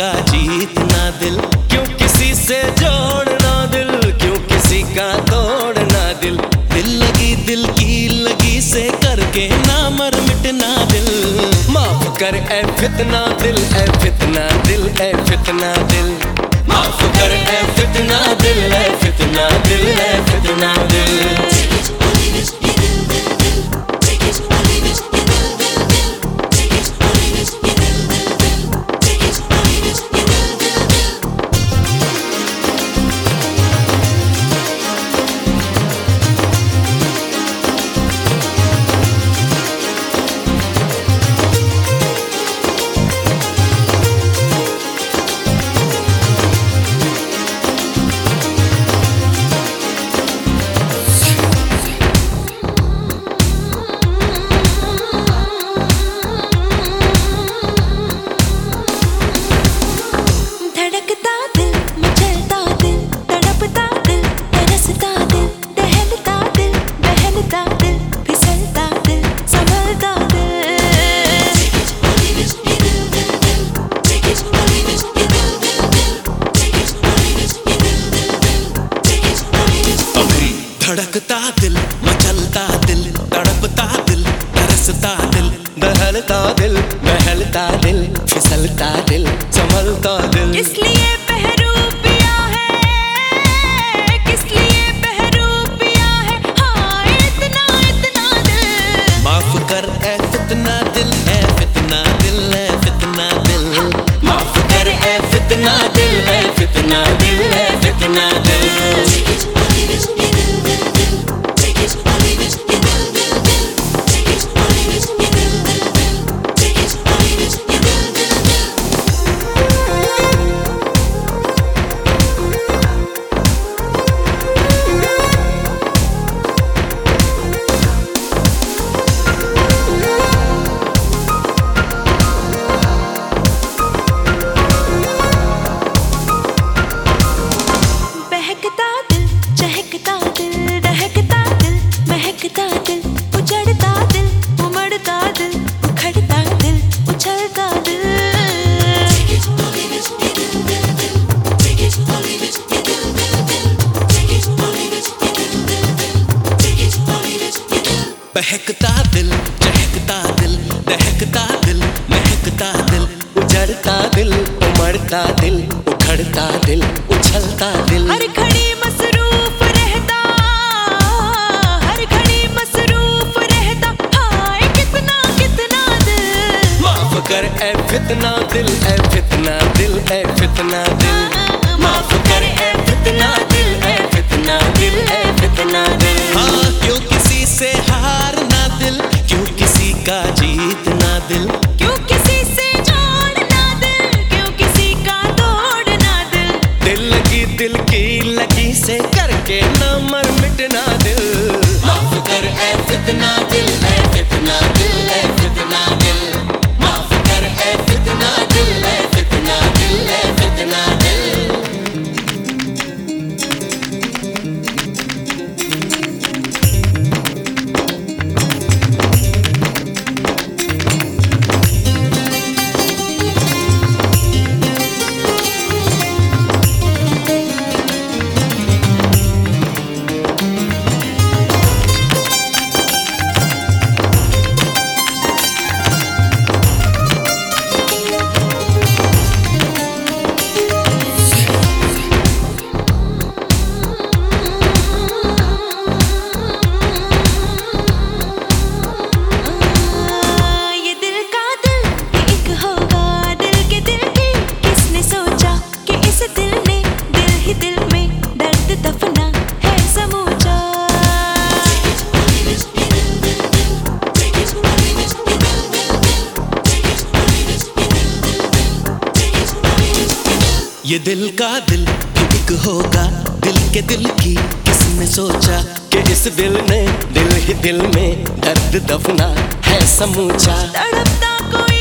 हारना दिल। क्यों किसी से जोड़ना दिल? क्यों किसी का तोड़ना दिल? दिल लगी, दिल की लगी से करके ना मर मिटना दिल। माफ़ कर, ए फितना दिल, ए फितना दिल, ए फितना दिल। माफ़ कर, ए फितना दिल, ए फितना दिल, ए फितना दिल। धड़कता दिल, मचलता दिल, तड़पता दिल, तरसता दिल दहलता दिल, बहलता दिल, फिसलता दिल, संभलता दिल। किस बहकता दिल चहकता दिल दहकता दिल महकता दिल। उजड़ता दिल उमड़ता दिल उखड़ता दिल उछलता दिल। हर घड़ी मसरूफ रहता हर घड़ी मसरूफ रहता। हाय कितना कितना दिल। माफ़ कर ए फितना दिल ए फितना दिल ए फितना दिल। माफ़ कर ए फितना दिल ए फितना दिल ए फितना दिल। हाँ क्यों किसी से किसी का जीतना दिल। क्यों किसी से जोड़ना दिल? क्यों किसी का तोड़ना दिल? दिल लगी दिल की लगी से करके ना मर मिटना दिल। माफ़ कर ऐ फितना। ये दिल का दिल एक होगा दिल के दिल की किसने सोचा कि इस दिल ने दिल ही दिल में दर्द दफना है समूचा। तड़पता कोई